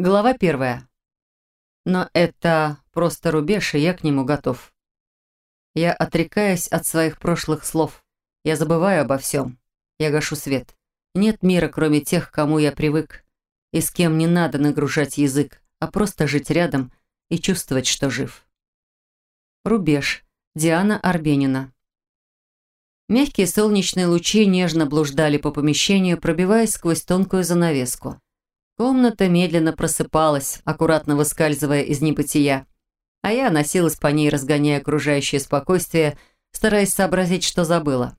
Глава первая. Но это просто рубеж, и я к нему готов. Я отрекаюсь от своих прошлых слов. Я забываю обо всем. Я гашу свет. Нет мира, кроме тех, кому я привык. И с кем не надо нагружать язык, а просто жить рядом и чувствовать, что жив. Рубеж. Диана Арбенина. Мягкие солнечные лучи нежно блуждали по помещению, пробиваясь сквозь тонкую занавеску. Комната медленно просыпалась, аккуратно выскальзывая из небытия. А я носилась по ней, разгоняя окружающее спокойствие, стараясь сообразить, что забыла.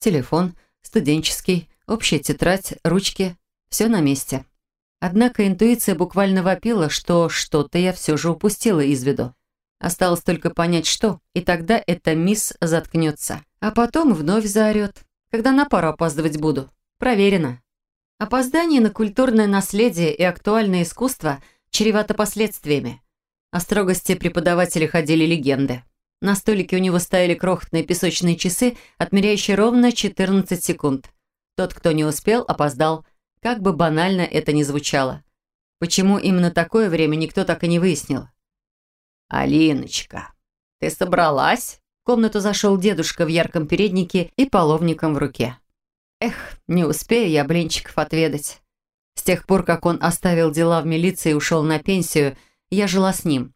Телефон, студенческий, общая тетрадь, ручки – все на месте. Однако интуиция буквально вопила, что что-то я все же упустила из виду. Осталось только понять, что, и тогда эта мисс заткнется. А потом вновь заорет. Когда на пару опаздывать буду. Проверено. Опоздание на культурное наследие и актуальное искусство чревато последствиями. О строгости преподавателя ходили легенды. На столике у него стояли крохотные песочные часы, отмеряющие ровно 14 секунд. Тот, кто не успел, опоздал. Как бы банально это ни звучало. Почему именно такое время, никто так и не выяснил. «Алиночка, ты собралась?» В комнату зашел дедушка в ярком переднике и половником в руке. Эх, не успею я блинчиков отведать. С тех пор, как он оставил дела в милиции и ушел на пенсию, я жила с ним.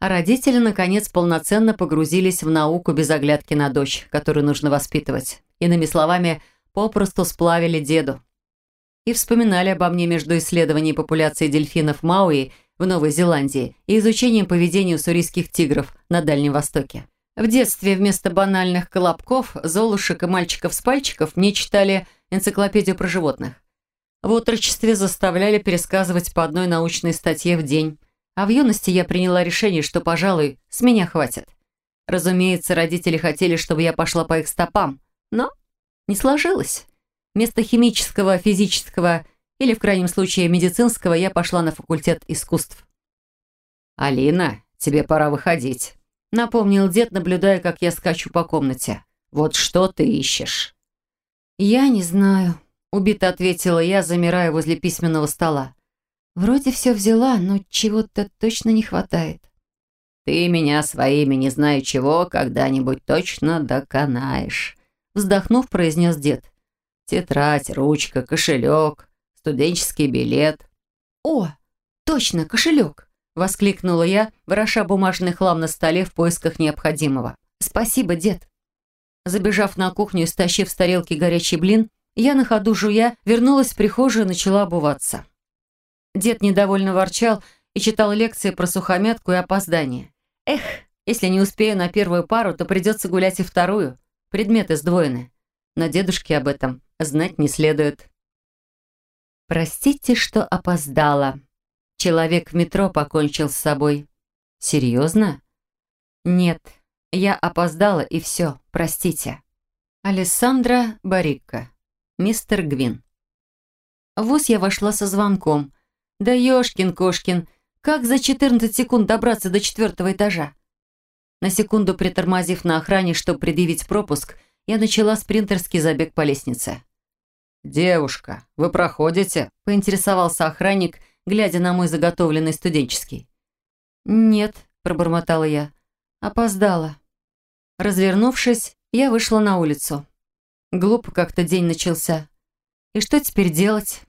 А родители, наконец, полноценно погрузились в науку без оглядки на дочь, которую нужно воспитывать. Иными словами, попросту сплавили деду. И вспоминали обо мне между исследованием популяции дельфинов Мауи в Новой Зеландии и изучением поведения уссурийских тигров на Дальнем Востоке. В детстве вместо банальных колобков, золушек и мальчиков с пальчиков мне читали энциклопедию про животных. В отрочестве заставляли пересказывать по одной научной статье в день. А в юности я приняла решение, что, пожалуй, с меня хватит. Разумеется, родители хотели, чтобы я пошла по их стопам, но не сложилось. Вместо химического, физического или, в крайнем случае, медицинского я пошла на факультет искусств. «Алина, тебе пора выходить», напомнил дед, наблюдая, как я скачу по комнате. «Вот что ты ищешь?» «Я не знаю», — убито ответила я, замирая возле письменного стола. «Вроде все взяла, но чего-то точно не хватает». «Ты меня своими не знаю чего когда-нибудь точно доконаешь», — вздохнув, произнес дед. «Тетрадь, ручка, кошелек, студенческий билет». «О, точно, кошелек!» — воскликнула я, вороша бумажный хлам на столе в поисках необходимого. «Спасибо, дед!» Забежав на кухню и стащив с тарелки горячий блин, я на ходу жуя вернулась в прихожую и начала обуваться. Дед недовольно ворчал и читал лекции про сухомятку и опоздание. Эх, если не успею на первую пару, то придется гулять и вторую. Предметы сдвоены. Но дедушке об этом знать не следует. «Простите, что опоздала», Человек в метро покончил с собой. Серьезно? Нет, я опоздала и все, простите. Алессандра Барикка. Мистер Гвин. В ВУЗ я вошла со звонком. Да ёшкин-кошкин, как за 14 секунд добраться до четвертого этажа? На секунду притормозив на охране, чтобы предъявить пропуск, я начала спринтерский забег по лестнице. «Девушка, вы проходите?» – поинтересовался охранник – глядя на мой заготовленный студенческий. «Нет», – пробормотала я. «Опоздала». Развернувшись, я вышла на улицу. Глупо как-то день начался. И что теперь делать?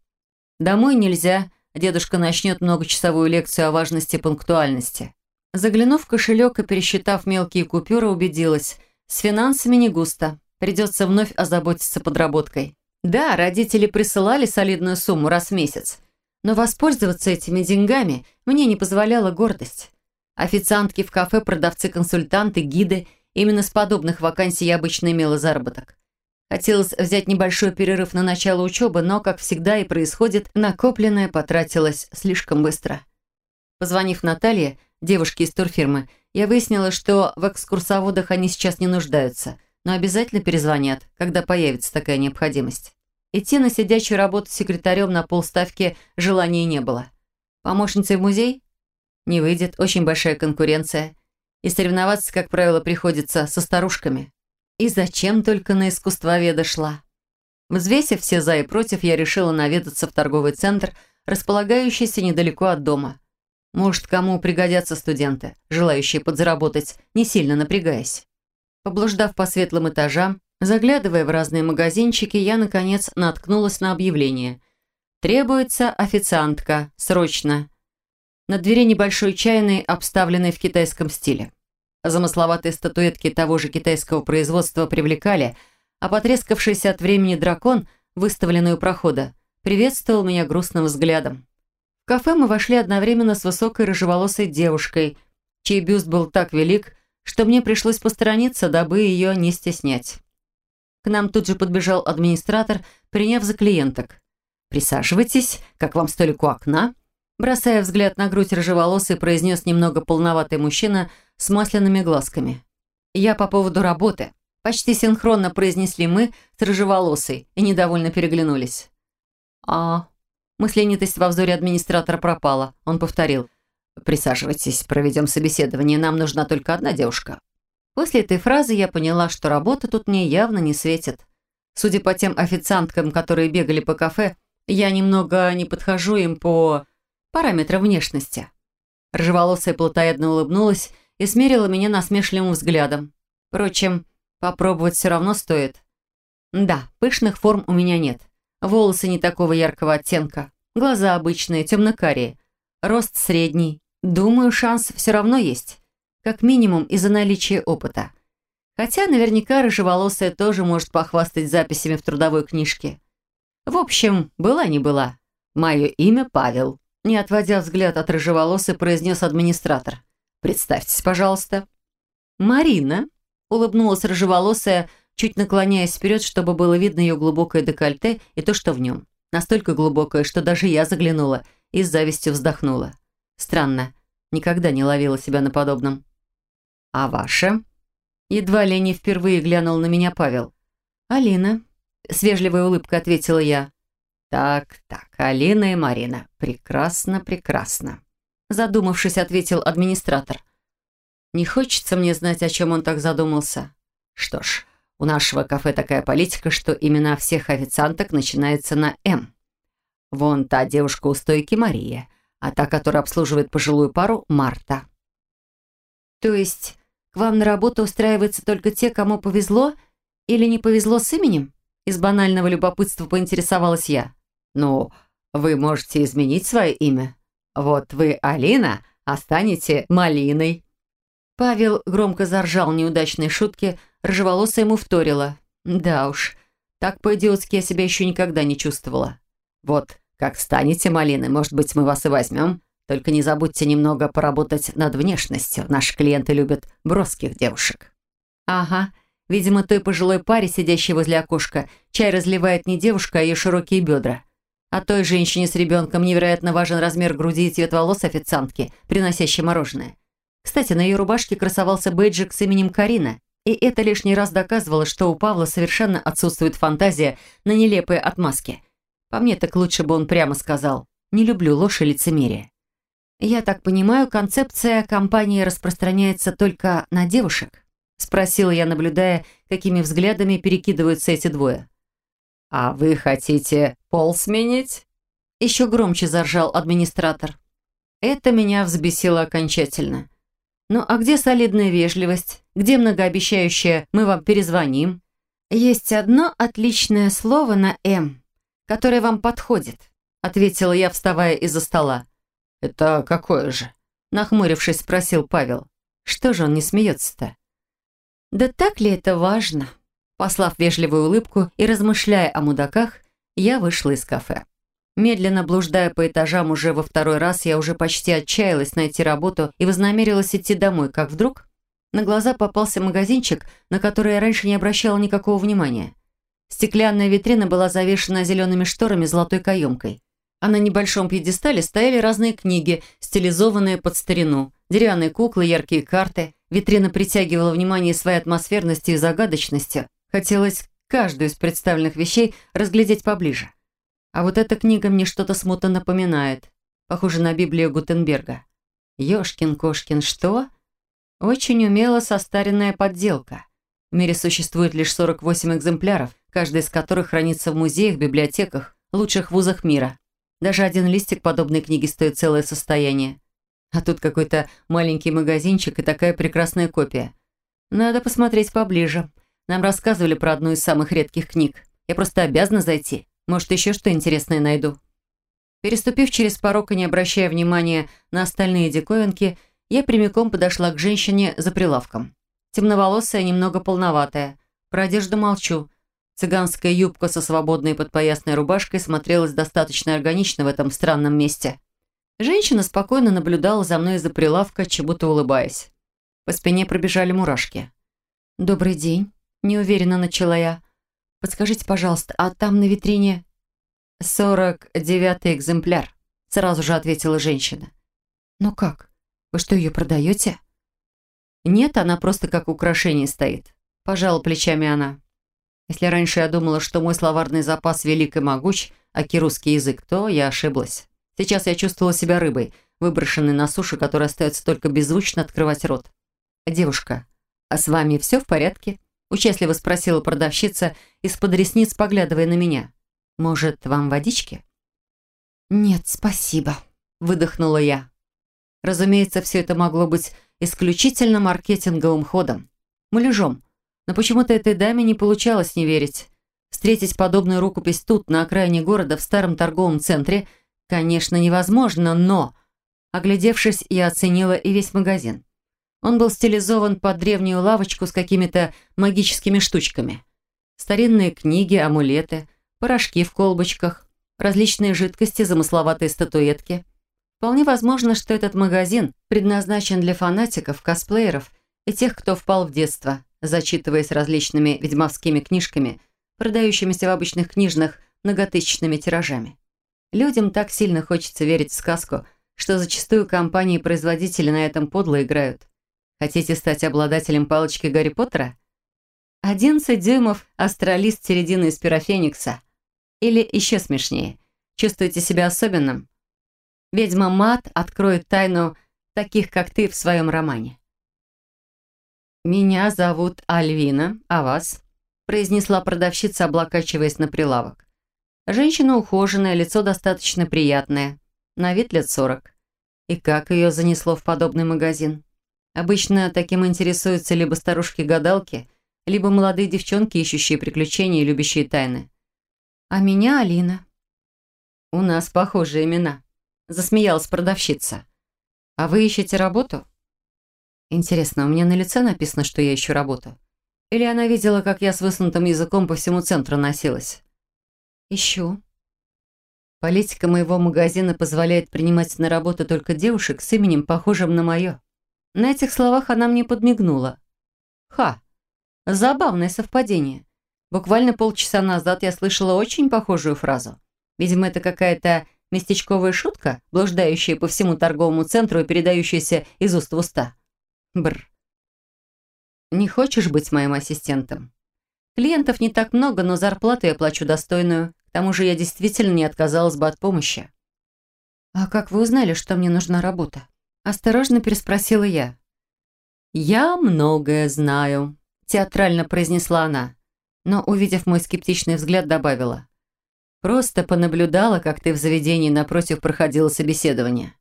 Домой нельзя, дедушка начнет многочасовую лекцию о важности пунктуальности. Заглянув в кошелек и пересчитав мелкие купюры, убедилась, с финансами не густо. Придется вновь озаботиться подработкой. Да, родители присылали солидную сумму раз в месяц, но воспользоваться этими деньгами мне не позволяла гордость. Официантки в кафе, продавцы-консультанты, гиды. Именно с подобных вакансий я обычно имела заработок. Хотелось взять небольшой перерыв на начало учебы, но, как всегда и происходит, накопленное потратилось слишком быстро. Позвонив Наталье, девушке из турфирмы, я выяснила, что в экскурсоводах они сейчас не нуждаются, но обязательно перезвонят, когда появится такая необходимость. Идти на сидячую работу секретарем на полставки желания не было. Помощницей в музей? Не выйдет, очень большая конкуренция. И соревноваться, как правило, приходится со старушками. И зачем только на искусствоведа шла? Взвесив все за и против, я решила наведаться в торговый центр, располагающийся недалеко от дома. Может, кому пригодятся студенты, желающие подзаработать, не сильно напрягаясь. Поблуждав по светлым этажам, заглядывая в разные магазинчики, я, наконец, наткнулась на объявление. «Требуется официантка. Срочно!» На двери небольшой чайной, обставленной в китайском стиле. Замысловатые статуэтки того же китайского производства привлекали, а потрескавшийся от времени дракон, выставленный у прохода, приветствовал меня грустным взглядом. В кафе мы вошли одновременно с высокой рыжеволосой девушкой, чей бюст был так велик, что мне пришлось посторониться, дабы ее не стеснять. К нам тут же подбежал администратор, приняв за клиенток. «Присаживайтесь, как вам столик у окна?» Бросая взгляд на грудь рыжеволосый, произнес немного полноватый мужчина с масляными глазками. «Я по поводу работы». Почти синхронно произнесли мы с рыжеволосой и недовольно переглянулись. «А, Мысленитость во взоре администратора пропала. Он повторил. «Присаживайтесь, проведем собеседование. Нам нужна только одна девушка». После этой фразы я поняла, что работа тут мне явно не светит. Судя по тем официанткам, которые бегали по кафе, я немного не подхожу им по параметрам внешности. Рыжеволосая плотоядно улыбнулась и смерила меня насмешливым взглядом. Впрочем, попробовать все равно стоит. Да, пышных форм у меня нет. Волосы не такого яркого оттенка. Глаза обычные, темно-карие. Рост средний. Думаю, шанс все равно есть. Как минимум из-за наличия опыта. Хотя наверняка рыжеволосая тоже может похвастать записями в трудовой книжке. В общем, была не была. Мое имя Павел. Не отводя взгляд от рыжеволосой, произнес администратор. «Представьтесь, пожалуйста». «Марина», — улыбнулась рыжеволосая, — чуть наклоняясь вперед, чтобы было видно ее глубокое декольте и то, что в нем. Настолько глубокое, что даже я заглянула и с завистью вздохнула. Странно, никогда не ловила себя на подобном. «А ваша?» Едва ли не впервые глянул на меня Павел. «Алина», — с вежливой улыбкой ответила я. «Так, так, Алина и Марина. Прекрасно, прекрасно», — задумавшись, ответил администратор. «Не хочется мне знать, о чем он так задумался. Что ж, у нашего кафе такая политика, что имена всех официанток начинаются на «М». Вон та девушка у стойки Мария, а та, которая обслуживает пожилую пару, Марта. То есть к вам на работу устраиваются только те, кому повезло или не повезло с именем? Из банального любопытства поинтересовалась я. Ну, вы можете изменить свое имя. Вот вы Алина, а станете Малиной. Павел громко заржал неудачной шутки, рыжеволосая ему вторила. Да уж, так по-идиотски я себя еще никогда не чувствовала. Вот, как станете малиной, может быть, мы вас и возьмем. Только не забудьте немного поработать над внешностью. Наши клиенты любят броских девушек. Ага, видимо, той пожилой паре, сидящей возле окошка, чай разливает не девушка, а ее широкие бедра. А той женщине с ребенком невероятно важен размер груди и цвет волос официантки, приносящей мороженое. Кстати, на ее рубашке красовался бейджик с именем Карина, и это лишний раз доказывало, что у Павла совершенно отсутствует фантазия на нелепые отмазки. По мне так лучше бы он прямо сказал «не люблю ложь и лицемерие». «Я так понимаю, концепция компании распространяется только на девушек?» Спросила я, наблюдая, какими взглядами перекидываются эти двое. «А вы хотите пол сменить?» Еще громче заржал администратор. Это меня взбесило окончательно. Ну а где солидная вежливость? Где многообещающее «мы вам перезвоним»? Есть одно отличное слово на «М», которое вам подходит, ответила я, вставая из-за стола. Это какое же? Нахмурившись, спросил Павел. Что же он не смеется-то? Да так ли это важно? Послав вежливую улыбку и размышляя о мудаках, я вышла из кафе. Медленно блуждая по этажам уже во второй раз, я уже почти отчаялась найти работу и вознамерилась идти домой, как вдруг на глаза попался магазинчик, на который я раньше не обращала никакого внимания. Стеклянная витрина была завешена зелеными шторами золотой каемкой. А на небольшом пьедестале стояли разные книги, стилизованные под старину, деревянные куклы, яркие карты. Витрина притягивала внимание своей атмосферностью и загадочностью. Хотелось каждую из представленных вещей разглядеть поближе. А вот эта книга мне что-то смутно напоминает. Похоже на Библию Гутенберга. Ёшкин-кошкин, что? Очень умело состаренная подделка. В мире существует лишь 48 экземпляров, каждый из которых хранится в музеях, библиотеках, лучших вузах мира. Даже один листик подобной книги стоит целое состояние. А тут какой-то маленький магазинчик и такая прекрасная копия. Надо посмотреть поближе. Нам рассказывали про одну из самых редких книг. Я просто обязана зайти. Может, еще что интересное найду. Переступив через порог и не обращая внимания на остальные диковинки, я прямиком подошла к женщине за прилавком. Темноволосая, немного полноватая. Про одежду молчу. Цыганская юбка со свободной подпоясной рубашкой смотрелась достаточно органично в этом странном месте. Женщина спокойно наблюдала за мной из-за прилавка, чему-то улыбаясь. По спине пробежали мурашки. «Добрый день», – неуверенно начала я. «Подскажите, пожалуйста, а там на витрине...» «Сорок девятый экземпляр», – сразу же ответила женщина. «Ну как? Вы что, ее продаете?» «Нет, она просто как украшение стоит», – пожала плечами она. Если раньше я думала, что мой словарный запас велик и могуч, а русский язык, то я ошиблась. Сейчас я чувствовала себя рыбой, выброшенной на суше, которой остается только беззвучно открывать рот. «Девушка, а с вами все в порядке?» Участливо спросила продавщица, из-под ресниц поглядывая на меня. «Может, вам водички?» «Нет, спасибо», — выдохнула я. Разумеется, все это могло быть исключительно маркетинговым ходом. Муляжом. Но почему-то этой даме не получалось не верить. Встретить подобную рукопись тут, на окраине города, в старом торговом центре — Конечно, невозможно, но... Оглядевшись, я оценила и весь магазин. Он был стилизован под древнюю лавочку с какими-то магическими штучками. Старинные книги, амулеты, порошки в колбочках, различные жидкости, замысловатые статуэтки. Вполне возможно, что этот магазин предназначен для фанатиков, косплееров и тех, кто впал в детство, зачитываясь различными ведьмовскими книжками, продающимися в обычных книжных многотысячными тиражами. Людям так сильно хочется верить в сказку, что зачастую компании и производители на этом подло играют. Хотите стать обладателем палочки Гарри Поттера? 11 дюймов астралист середины из пирофеникса. Или еще смешнее. Чувствуете себя особенным? Ведьма Мат откроет тайну таких, как ты, в своем романе. «Меня зовут Альвина, а вас?» произнесла продавщица, облокачиваясь на прилавок. Женщина ухоженная, лицо достаточно приятное. На вид лет сорок. И как ее занесло в подобный магазин? Обычно таким интересуются либо старушки-гадалки, либо молодые девчонки, ищущие приключения и любящие тайны. А меня Алина. У нас похожие имена. Засмеялась продавщица. А вы ищете работу? Интересно, у меня на лице написано, что я ищу работу? Или она видела, как я с высунутым языком по всему центру носилась? Ищу. Политика моего магазина позволяет принимать на работу только девушек с именем, похожим на мое. На этих словах она мне подмигнула. Ха! Забавное совпадение. Буквально полчаса назад я слышала очень похожую фразу. Видимо, это какая-то местечковая шутка, блуждающая по всему торговому центру и передающаяся из уст в уста. Бр. Не хочешь быть моим ассистентом? Клиентов не так много, но зарплату я плачу достойную. К тому же я действительно не отказалась бы от помощи. «А как вы узнали, что мне нужна работа?» Осторожно переспросила я. «Я многое знаю», – театрально произнесла она, но, увидев мой скептичный взгляд, добавила. «Просто понаблюдала, как ты в заведении напротив проходила собеседование».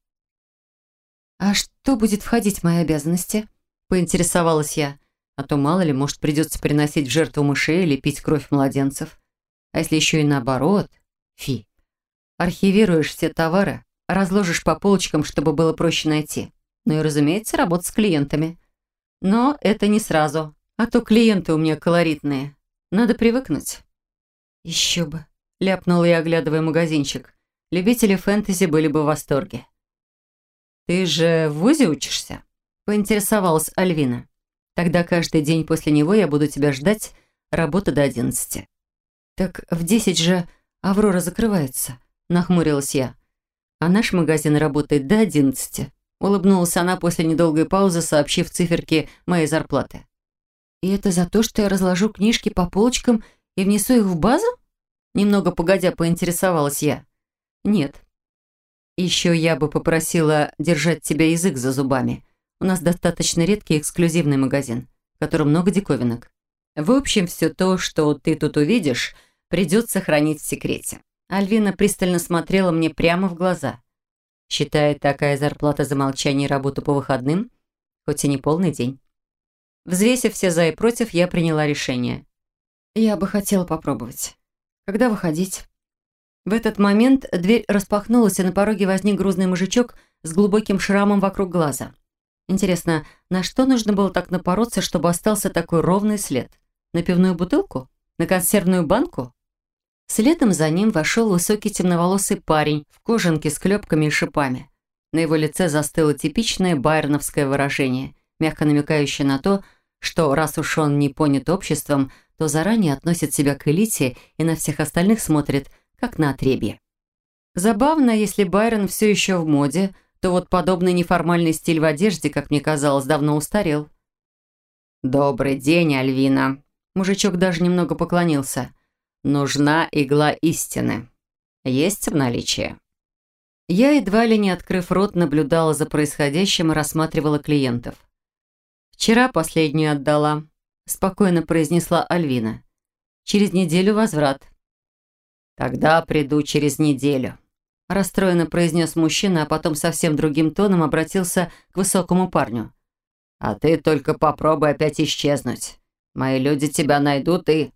«А что будет входить в мои обязанности?» – поинтересовалась я. А то, мало ли, может, придется приносить в жертву мышей или пить кровь младенцев. А если еще и наоборот? Фи. Архивируешь все товары, разложишь по полочкам, чтобы было проще найти. Ну и, разумеется, работа с клиентами. Но это не сразу. А то клиенты у меня колоритные. Надо привыкнуть. Еще бы. Ляпнула я, оглядывая магазинчик. Любители фэнтези были бы в восторге. «Ты же в ВУЗе учишься?» Поинтересовалась Альвина. Тогда каждый день после него я буду тебя ждать, работа до одиннадцати». «Так в десять же Аврора закрывается», — нахмурилась я. «А наш магазин работает до одиннадцати», — улыбнулась она после недолгой паузы, сообщив циферки моей зарплаты. «И это за то, что я разложу книжки по полочкам и внесу их в базу?» Немного погодя поинтересовалась я. «Нет. Еще я бы попросила держать тебя язык за зубами», у нас достаточно редкий эксклюзивный магазин, в котором много диковинок. В общем, все то, что ты тут увидишь, придется хранить в секрете. Альвина пристально смотрела мне прямо в глаза. Считает такая зарплата за молчание и работу по выходным, хоть и не полный день. Взвесив все за и против, я приняла решение. Я бы хотела попробовать. Когда выходить? В этот момент дверь распахнулась, и на пороге возник грузный мужичок с глубоким шрамом вокруг глаза. Интересно, на что нужно было так напороться, чтобы остался такой ровный след? На пивную бутылку? На консервную банку? Следом за ним вошел высокий темноволосый парень в кожанке с клепками и шипами. На его лице застыло типичное байроновское выражение, мягко намекающее на то, что раз уж он не понят обществом, то заранее относит себя к элите и на всех остальных смотрит, как на отребье. Забавно, если Байрон все еще в моде, то вот подобный неформальный стиль в одежде, как мне казалось, давно устарел. «Добрый день, Альвина!» Мужичок даже немного поклонился. «Нужна игла истины. Есть в наличии?» Я, едва ли не открыв рот, наблюдала за происходящим и рассматривала клиентов. «Вчера последнюю отдала», – спокойно произнесла Альвина. «Через неделю возврат». «Тогда приду через неделю», – расстроенно произнес мужчина, а потом совсем другим тоном обратился к высокому парню. «А ты только попробуй опять исчезнуть. Мои люди тебя найдут и...»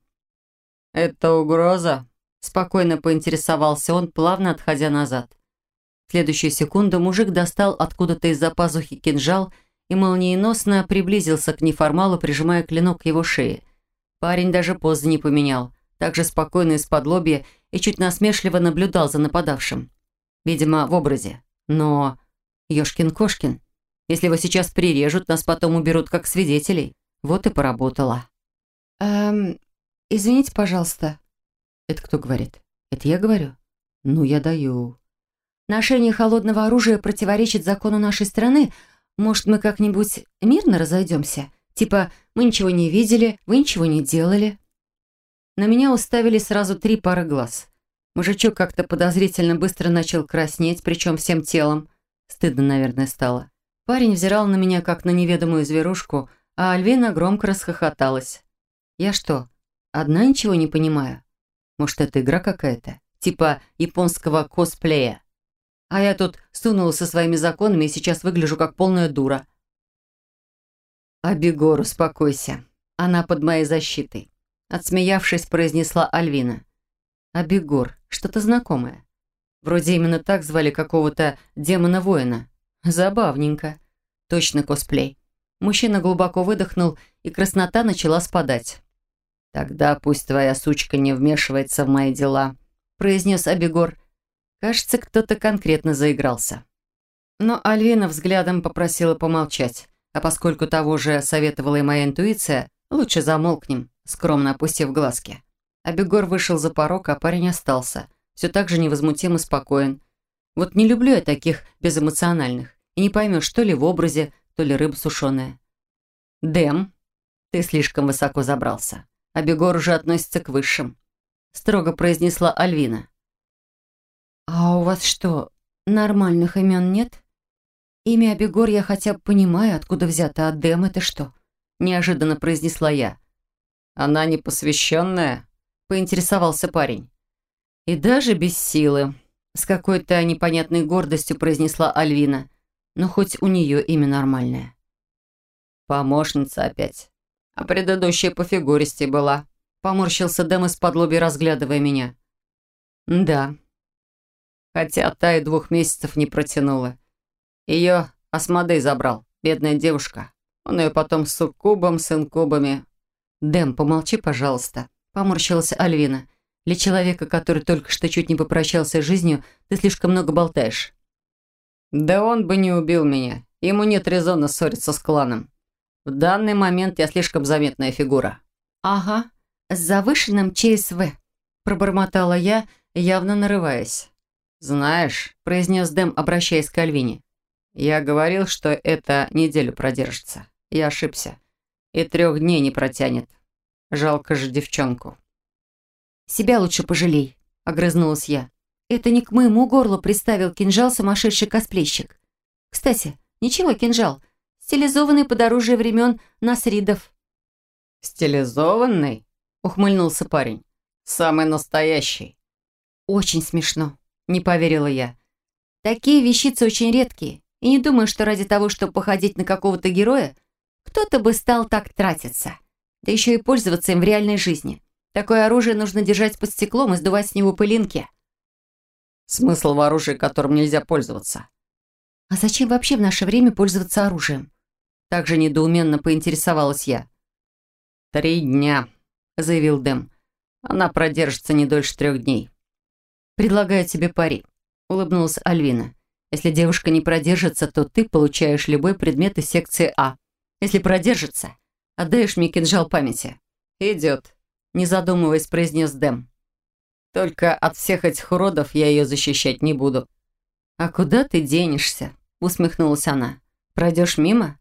«Это угроза?» – спокойно поинтересовался он, плавно отходя назад. В следующую секунду мужик достал откуда-то из-за пазухи кинжал – и молниеносно приблизился к неформалу, прижимая клинок к его шее. Парень даже позы не поменял, также спокойно из-под лобья и чуть насмешливо наблюдал за нападавшим. Видимо, в образе. Но... Ёшкин-кошкин. Если его сейчас прирежут, нас потом уберут как свидетелей. Вот и поработала. «Эм, извините, пожалуйста». «Это кто говорит?» «Это я говорю?» «Ну, я даю». «Ношение холодного оружия противоречит закону нашей страны, может, мы как-нибудь мирно разойдемся? Типа, мы ничего не видели, вы ничего не делали?» На меня уставили сразу три пары глаз. Мужичок как-то подозрительно быстро начал краснеть, причем всем телом. Стыдно, наверное, стало. Парень взирал на меня, как на неведомую зверушку, а Альвина громко расхохоталась. «Я что, одна ничего не понимаю? Может, это игра какая-то? Типа японского косплея?» А я тут сунула со своими законами и сейчас выгляжу как полная дура. «Абегор, успокойся. Она под моей защитой», — отсмеявшись, произнесла Альвина. «Абегор, что-то знакомое. Вроде именно так звали какого-то демона-воина. Забавненько. Точно косплей». Мужчина глубоко выдохнул, и краснота начала спадать. «Тогда пусть твоя сучка не вмешивается в мои дела», — произнес Абегор, — Кажется, кто-то конкретно заигрался. Но Альвина взглядом попросила помолчать, а поскольку того же советовала и моя интуиция, лучше замолкнем, скромно опустив глазки. Абегор вышел за порог, а парень остался, все так же невозмутим и спокоен. Вот не люблю я таких безэмоциональных, и не поймешь, то ли в образе, то ли рыба сушеная. «Дэм, ты слишком высоко забрался. Абегор уже относится к высшим», строго произнесла Альвина. «А у вас что, нормальных имен нет? Имя Абегор я хотя бы понимаю, откуда взято, а Дэм это что?» Неожиданно произнесла я. «Она не посвященная?» Поинтересовался парень. «И даже без силы», с какой-то непонятной гордостью произнесла Альвина. Но хоть у нее имя нормальное. «Помощница опять. А предыдущая по фигуристи была». Поморщился Дэм из-под лоби, разглядывая меня. «Да, хотя та и двух месяцев не протянула. Ее Асмодей забрал, бедная девушка. Он ее потом с суккубом, с инкубами. «Дэм, помолчи, пожалуйста», — поморщилась Альвина. «Для человека, который только что чуть не попрощался с жизнью, ты слишком много болтаешь». «Да он бы не убил меня. Ему нет резона ссориться с кланом. В данный момент я слишком заметная фигура». «Ага, с завышенным ЧСВ», — пробормотала я, явно нарываясь. «Знаешь», — произнес Дэм, обращаясь к Альвине, «я говорил, что это неделю продержится. Я ошибся. И трех дней не протянет. Жалко же девчонку». «Себя лучше пожалей», — огрызнулась я. «Это не к моему горлу приставил кинжал сумасшедший косплейщик. Кстати, ничего, кинжал. Стилизованный под оружие времен Насридов». «Стилизованный?» — ухмыльнулся парень. «Самый настоящий. «Очень смешно», — не поверила я. «Такие вещицы очень редкие, и не думаю, что ради того, чтобы походить на какого-то героя, кто-то бы стал так тратиться. Да еще и пользоваться им в реальной жизни. Такое оружие нужно держать под стеклом и сдувать с него пылинки». «Смысл в оружии, которым нельзя пользоваться?» «А зачем вообще в наше время пользоваться оружием?» Также недоуменно поинтересовалась я. «Три дня», — заявил Дэм. «Она продержится не дольше трех дней». «Предлагаю тебе пари», — улыбнулась Альвина. «Если девушка не продержится, то ты получаешь любой предмет из секции А. Если продержится, отдаешь мне кинжал памяти». «Идет», — не задумываясь, произнес Дэм. «Только от всех этих уродов я ее защищать не буду». «А куда ты денешься?» — усмехнулась она. «Пройдешь мимо?»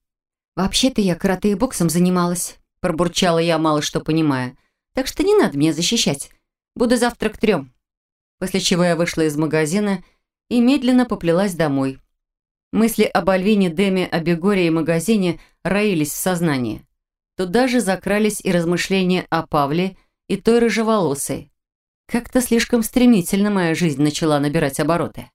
«Вообще-то я карате и боксом занималась», – пробурчала я, мало что понимая. «Так что не надо меня защищать. Буду завтра к трем». После чего я вышла из магазина и медленно поплелась домой. Мысли об Альвине, Деме, о Бегоре и магазине роились в сознании. Туда же закрались и размышления о Павле и той рыжеволосой. Как-то слишком стремительно моя жизнь начала набирать обороты.